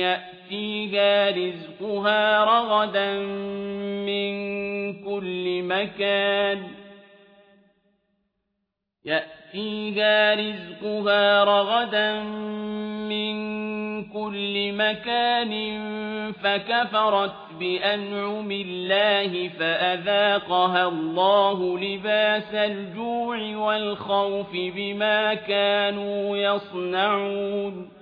يأتيها رزقها رغدا من كل مكان يأتيها رزقها رغدا من كل مكان فكفرت بأنعم الله فأذاقها الله لباس الجوع والخوف بما كانوا يصنعون